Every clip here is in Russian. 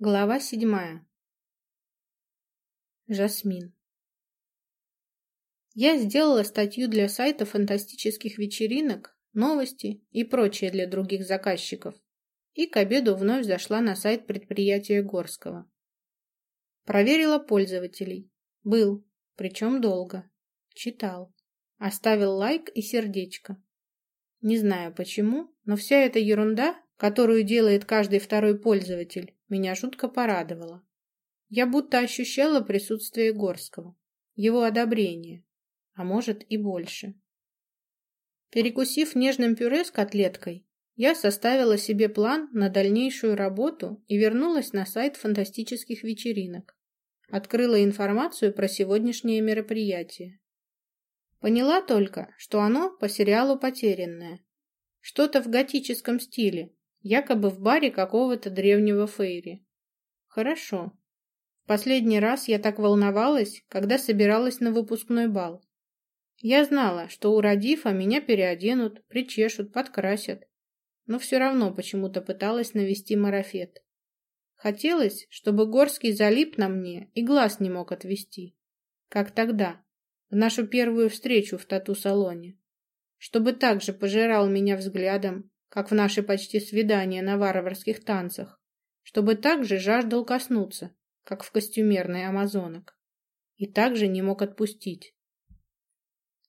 Глава седьмая. Жасмин. Я сделала статью для сайта фантастических вечеринок, новости и прочее для других заказчиков. И к обеду вновь зашла на сайт предприятия Горского. Проверила пользователей. Был, причем долго. Читал. Оставил лайк и сердечко. Не знаю почему, но вся эта ерунда, которую делает каждый второй пользователь, меня жутко порадовало. Я будто ощущала присутствие Горского, его одобрение, а может и больше. Перекусив нежным пюре с котлеткой, я составила себе план на дальнейшую работу и вернулась на сайт фантастических вечеринок. Открыла информацию про сегодняшнее мероприятие. Поняла только, что оно по сериалу «Потерянное». Что-то в готическом стиле, якобы в баре какого-то древнего фейри. Хорошо. Последний раз я так волновалась, когда собиралась на выпускной бал. Я знала, что у Радифа меня переоденут, причешут, подкрасят. Но все равно почему-то пыталась навести марафет. Хотелось, чтобы Горский залип на мне и глаз не мог отвести. Как тогда, в нашу первую встречу в тату-салоне. Чтобы также пожирал меня взглядом, как в наши почти свидания на варварских танцах, чтобы также жаждал коснуться, как в костюмерной амазонок, и также не мог отпустить.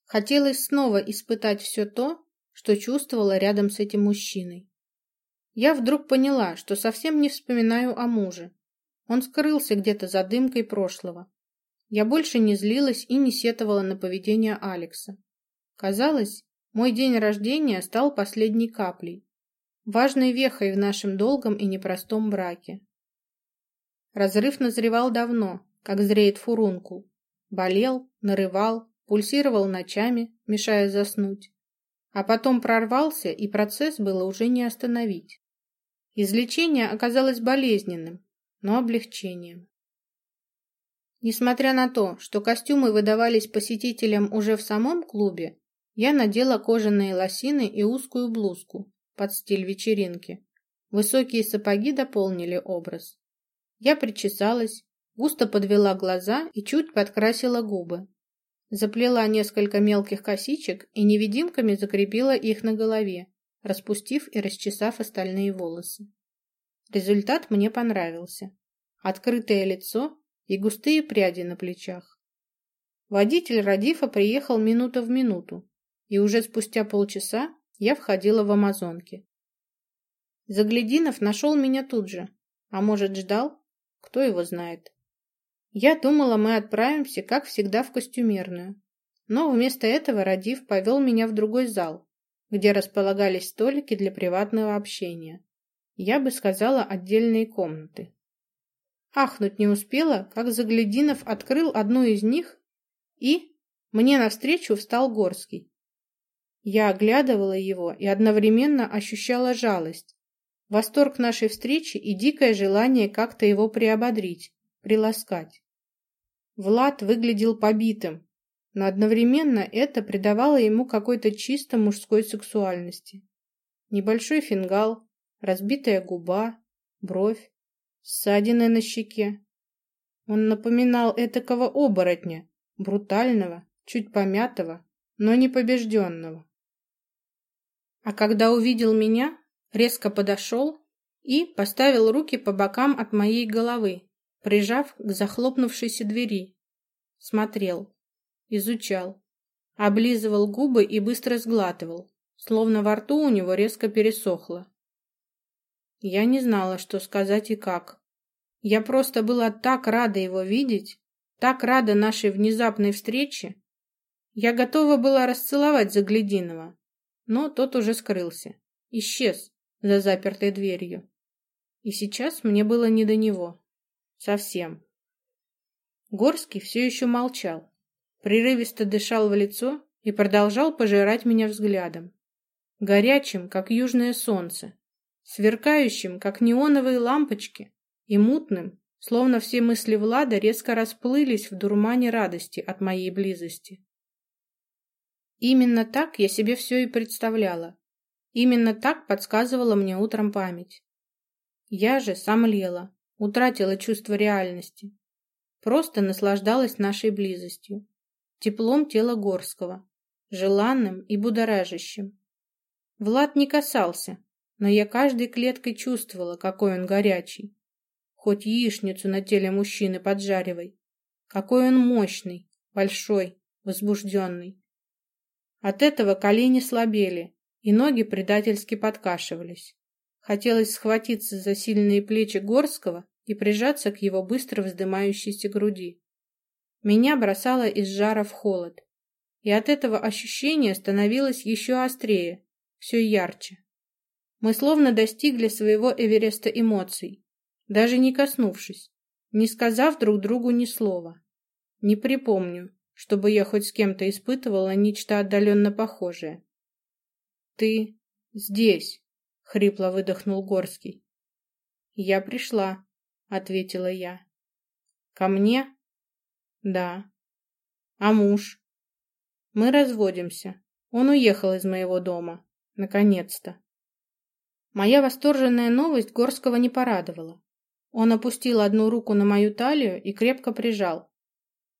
Хотелось снова испытать все то, что чувствовала рядом с этим мужчиной. Я вдруг поняла, что совсем не вспоминаю о муже. Он скрылся где-то за дымкой прошлого. Я больше не злилась и не сетовала на поведение Алекса. Казалось, мой день рождения стал последней каплей, важной вехой в нашем долгом и непростом браке. Разрыв назревал давно, как зреет фурункул. Болел, нарывал, пульсировал ночами, мешая заснуть. А потом прорвался, и процесс было уже не остановить. Излечение оказалось болезненным, но облегчением. Несмотря на то, что костюмы выдавались посетителям уже в самом клубе, я надела кожаные лосины и узкую блузку под стиль вечеринки. Высокие сапоги дополнили образ. Я причесалась, густо подвела глаза и чуть подкрасила губы. Заплела несколько мелких косичек и невидимками закрепила их на голове, распустив и расчесав остальные волосы. Результат мне понравился. Открытое лицо и густые пряди на плечах. Водитель Радифа приехал минута в минуту, и уже спустя полчаса я входила в Амазонки. Заглядинов нашел меня тут же, а может ждал, кто его знает. Я думала, мы отправимся, как всегда, в костюмерную, но вместо этого Радив повел меня в другой зал, где располагались столики для приватного общения. Я бы сказала, отдельные комнаты. Ахнуть не успела, как Заглядинов открыл одну из них, и мне навстречу встал Горский. Я оглядывала его и одновременно ощущала жалость, восторг нашей встречи и дикое желание как-то его приободрить, приласкать. Влад выглядел побитым, но одновременно это придавало ему какой-то чисто мужской сексуальности. Небольшой фингал, разбитая губа, бровь, ссадины на щеке. Он напоминал этакого оборотня, брутального, чуть помятого, но не побежденного. А когда увидел меня, резко подошел и поставил руки по бокам от моей головы, прижав к захлопнувшейся двери. Смотрел, изучал, облизывал губы и быстро сглатывал, словно во рту у него резко пересохло. Я не знала, что сказать и как. Я просто была так рада его видеть, так рада нашей внезапной встрече. Я готова была расцеловать Заглядинова, но тот уже скрылся, исчез за запертой дверью. И сейчас мне было не до него. Совсем. Горский все еще молчал, прерывисто дышал в лицо и продолжал пожирать меня взглядом. Горячим, как южное солнце, сверкающим, как неоновые лампочки, и мутным, словно все мысли Влада резко расплылись в дурмане радости от моей близости. Именно так я себе все и представляла. Именно так подсказывала мне утром память. Я же сомлела, утратила чувство реальности. Просто наслаждалась нашей близостью, теплом тела Горского, желанным и будоражащим. Влад не касался, но я каждой клеткой чувствовала, какой он горячий. Хоть яичницу на теле мужчины поджаривай. Какой он мощный, большой, возбужденный. От этого колени слабели, и ноги предательски подкашивались. Хотелось схватиться за сильные плечи Горского и прижаться к его быстро вздымающейся груди. Меня бросало из жара в холод, и от этого ощущение становилось еще острее, все ярче. Мы словно достигли своего Эвереста эмоций, даже не коснувшись, не сказав друг другу ни слова. Не припомню, чтобы я хоть с кем-то испытывала нечто отдаленно похожее. «Ты здесь», — хрипло выдохнул Горский. «Я пришла», — ответила я. «Ко мне?» «Да». «А муж?» «Мы разводимся. Он уехал из моего дома. Наконец-то». Моя восторженная новость Горского не порадовала. Он опустил одну руку на мою талию и крепко прижал,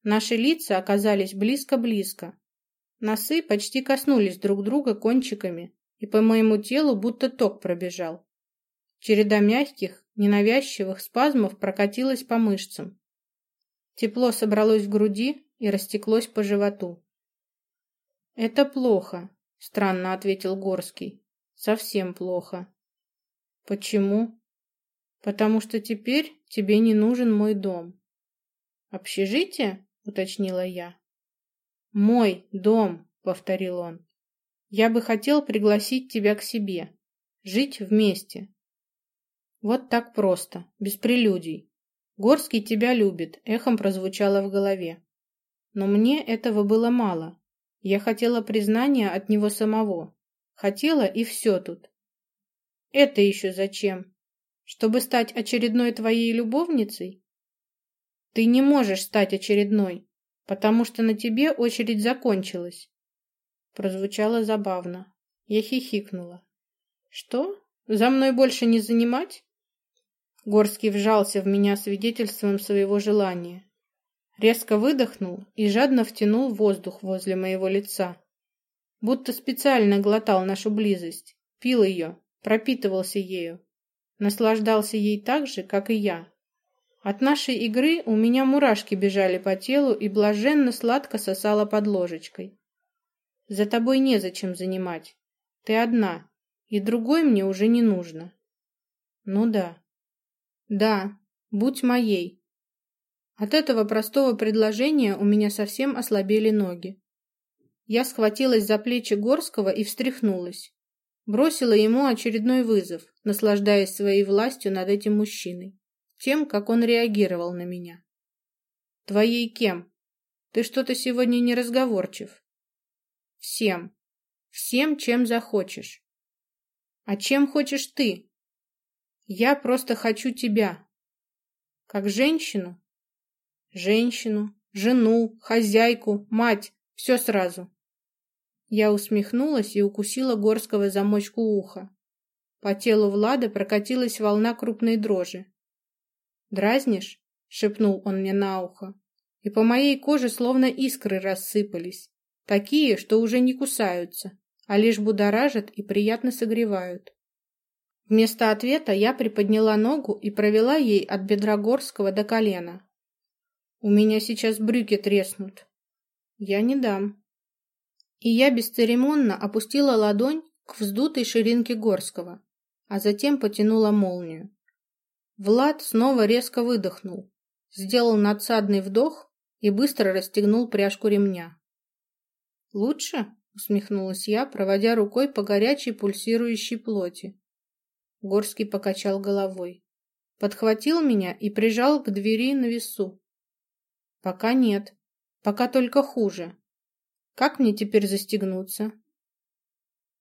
Наши лица оказались близко-близко. Носы почти коснулись друг друга кончиками, и по моему телу будто ток пробежал. Череда мягких, ненавязчивых спазмов прокатилась по мышцам. Тепло собралось в груди и растеклось по животу. «Это плохо», — странно ответил Горский. «Совсем плохо». «Почему?» «Потому что теперь тебе не нужен мой дом». «Общежитие?» Уточнила я. Мой дом, повторил он. Я бы хотел пригласить тебя к себе, жить вместе. Вот так просто, без прелюдий. Горский тебя любит, эхом прозвучало в голове. Но мне этого было мало. Я хотела признания от него самого. Хотела и все тут. Это еще зачем? Чтобы стать очередной твоей любовницей? Ты не можешь стать очередной, потому что на тебе очередь закончилась. Прозвучало забавно. Я хихикнула. Что? За мной больше не занимать? Горский вжался в меня свидетельством своего желания. Резко выдохнул и жадно втянул воздух возле моего лица. Будто специально глотал нашу близость, пил ее, пропитывался ею, наслаждался ей так же, как и я. От нашей игры у меня мурашки бежали по телу и блаженно сладко сосала под ложечкой. За тобой незачем занимать. Ты одна, и другой мне уже не нужно. Ну да. Да, будь моей. От этого простого предложения у меня совсем ослабели ноги. Я схватилась за плечи Горского и встряхнулась. Бросила ему очередной вызов, наслаждаясь своей властью над этим мужчиной тем, как он реагировал на меня. Твоей кем? Ты что-то сегодня не разговорчив. Всем. Всем, чем захочешь. А чем хочешь ты? Я просто хочу тебя. Как женщину? Женщину, жену, хозяйку, мать, все сразу. Я усмехнулась и укусила Горского замочку уха. По телу Влада прокатилась волна крупной дрожи. «Дразнишь?» — шепнул он мне на ухо. И по моей коже словно искры рассыпались, такие, что уже не кусаются, а лишь будоражат и приятно согревают. Вместо ответа я приподняла ногу и провела ей от бедра Горского до колена. «У меня сейчас брюки треснут». «Я не дам». И я бесцеремонно опустила ладонь к вздутой ширинке Горского, а затем потянула молнию. Влад снова резко выдохнул, сделал надсадный вдох и быстро расстегнул пряжку ремня. «Лучше?» — усмехнулась я, проводя рукой по горячей пульсирующей плоти. Горский покачал головой. Подхватил меня и прижал к двери на весу. «Пока нет. Пока только хуже. Как мне теперь застегнуться?»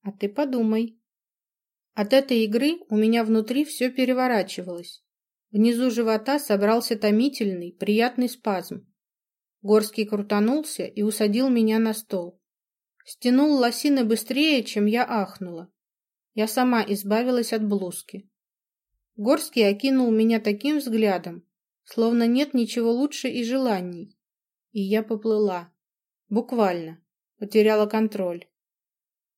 «А ты подумай». От этой игры у меня внутри все переворачивалось. Внизу живота собрался томительный, приятный спазм. Горский крутанулся и усадил меня на стол. Стянул лосины быстрее, чем я ахнула. Я сама избавилась от блузки. Горский окинул меня таким взглядом, словно нет ничего лучше и желаний. И я поплыла. Буквально. Потеряла контроль.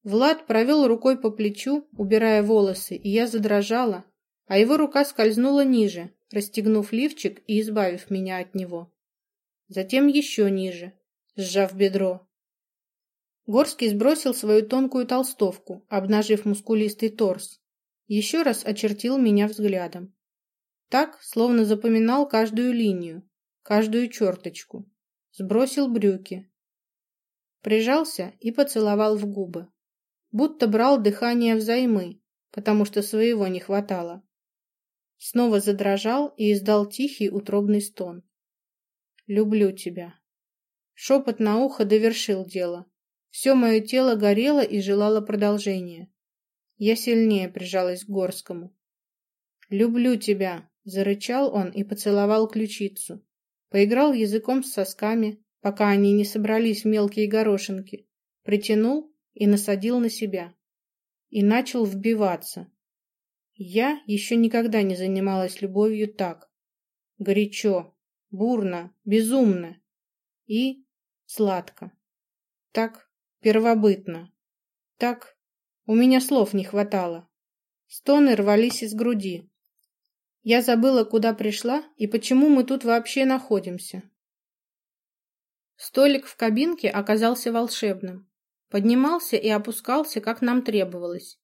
Влад провел рукой по плечу, убирая волосы, и я задрожала, а его рука скользнула ниже, расстегнув лифчик и избавив меня от него. Затем еще ниже, сжав бедро. Горский сбросил свою тонкую толстовку, обнажив мускулистый торс. Еще раз очертил меня взглядом. Так, словно запоминал каждую линию, каждую черточку. Сбросил брюки. Прижался и поцеловал в губы. Будто брал дыхание взаймы, потому что своего не хватало. Снова задрожал и издал тихий утробный стон. «Люблю тебя». Шепот на ухо довершил дело. Все мое тело горело и желало продолжения. Я сильнее прижалась к Горскому. «Люблю тебя!» — зарычал он и поцеловал ключицу. Поиграл языком с сосками, пока они не собрались в мелкие горошинки. Притянул и насадил на себя. И начал вбиваться. Я еще никогда не занималась любовью так. Горячо, бурно, безумно и сладко. Так первобытно. Так у меня слов не хватало. Стоны рвались из груди. Я забыла, куда пришла и почему мы тут вообще находимся. Столик в кабинке оказался волшебным. Поднимался и опускался, как нам требовалось.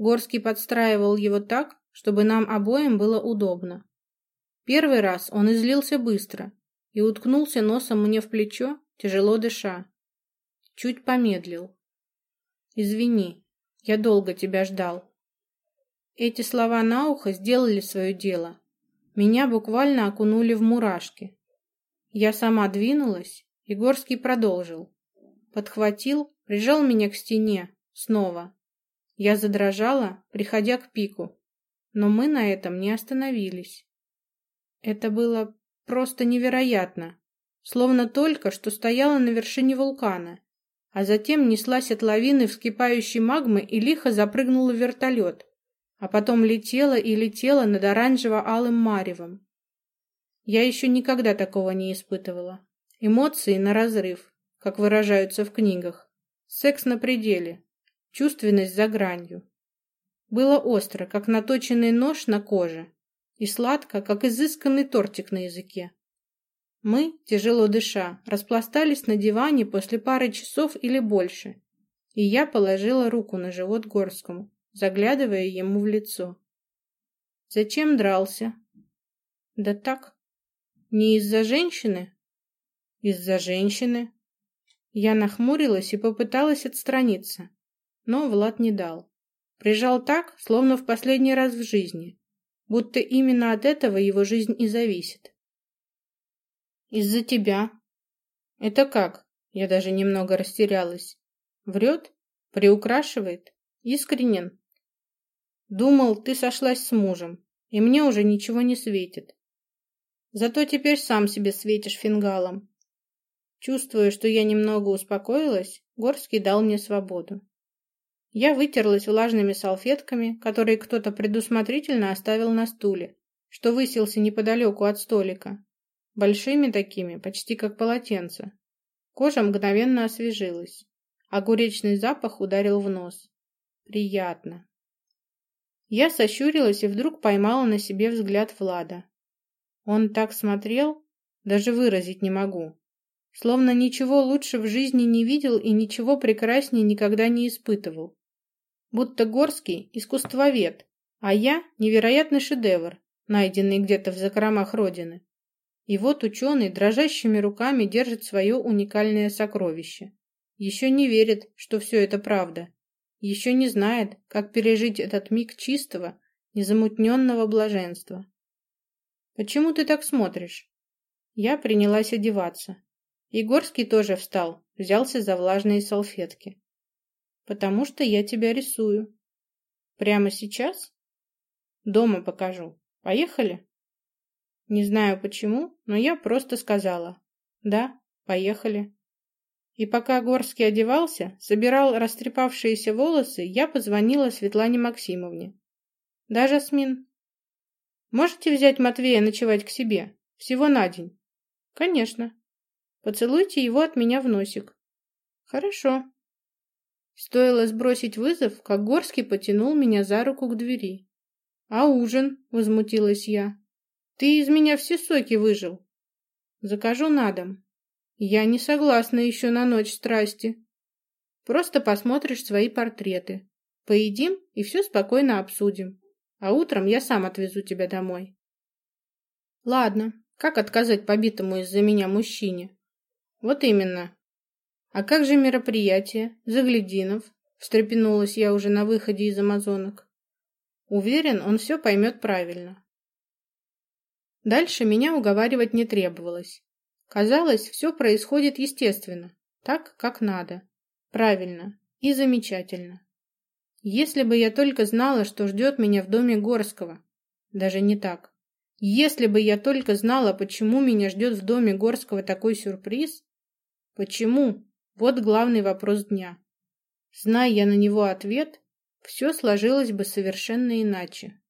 Горский подстраивал его так, чтобы нам обоим было удобно. Первый раз он излился быстро и уткнулся носом мне в плечо, тяжело дыша. Чуть помедлил. «Извини, я долго тебя ждал». Эти слова на ухо сделали свое дело. Меня буквально окунули в мурашки. Я сама двинулась, и Горский продолжил. Подхватил, прижал меня к стене, снова. Я задрожала, приходя к пику, но мы на этом не остановились. Это было просто невероятно, словно только что стояла на вершине вулкана а затем неслась от лавины вскипающей магмы и лихо запрыгнула в вертолет, а потом летела и летела над оранжево-алым маревом. Я еще никогда такого не испытывала. Эмоции на разрыв, как выражаются в книгах. Секс на пределе, чувственность за гранью. Было остро, как наточенный нож на коже, и сладко, как изысканный тортик на языке. Мы, тяжело дыша, распластались на диване после пары часов или больше, и я положила руку на живот Горскому, заглядывая ему в лицо. «Зачем дрался?» «Да так. Не из-за женщины?» «Из-за женщины». Я нахмурилась и попыталась отстраниться, но Влад не дал. Прижал так, словно в последний раз в жизни, будто именно от этого его жизнь и зависит. Из-за тебя. Это как? Я даже немного растерялась. Врет? Приукрашивает? Искренен? Думал, ты сошлась с мужем, и мне уже ничего не светит. Зато теперь сам себе светишь фингалом. Чувствуя, что я немного успокоилась, Горский дал мне свободу. Я вытерлась влажными салфетками, которые кто-то предусмотрительно оставил на стуле, что высился неподалеку от столика, большими такими, почти как полотенце. Кожа мгновенно освежилась. Огуречный запах ударил в нос. Приятно. Я сощурилась и вдруг поймала на себе взгляд Влада. Он так смотрел, даже выразить не могу. Словно ничего лучше в жизни не видел и ничего прекраснее никогда не испытывал. Будто Горский – искусствовед, а я – невероятный шедевр, найденный где-то в закромах Родины. И вот ученый дрожащими руками держит свое уникальное сокровище. Еще не верит, что все это правда. Еще не знает, как пережить этот миг чистого, незамутненного блаженства. «Почему ты так смотришь?» Я принялась одеваться. Егорский тоже встал, взялся за влажные салфетки. «Потому что я тебя рисую». «Прямо сейчас?» «Дома покажу. Поехали?» Не знаю почему, но я просто сказала «Да, поехали». И пока Горский одевался, собирал растрепавшиеся волосы, я позвонила Светлане Максимовне. «Да, Жасмин?» Можете взять Матвея ночевать к себе? Всего на день. Конечно. Поцелуйте его от меня в носик. Хорошо. Стоило сбросить вызов, как Горский потянул меня за руку к двери. А ужин? Возмутилась я. Ты из меня все соки выжил. Закажу на дом. Я не согласна еще на ночь страсти. Просто посмотришь свои портреты. Поедим и все спокойно обсудим. А утром я сам отвезу тебя домой. Ладно, как отказать побитому из-за меня мужчине? Вот именно. А как же мероприятие? Заглядинов? Встрепенулась я уже на выходе из амазонок. Уверен, он все поймет правильно. Дальше меня уговаривать не требовалось. Казалось, все происходит естественно, так, как надо. Правильно и замечательно. Если бы я только знала, что ждет меня в доме Горского. Даже не так. Если бы я только знала, почему меня ждет в доме Горского такой сюрприз. Почему? Вот главный вопрос дня. Зная я на него ответ, все сложилось бы совершенно иначе.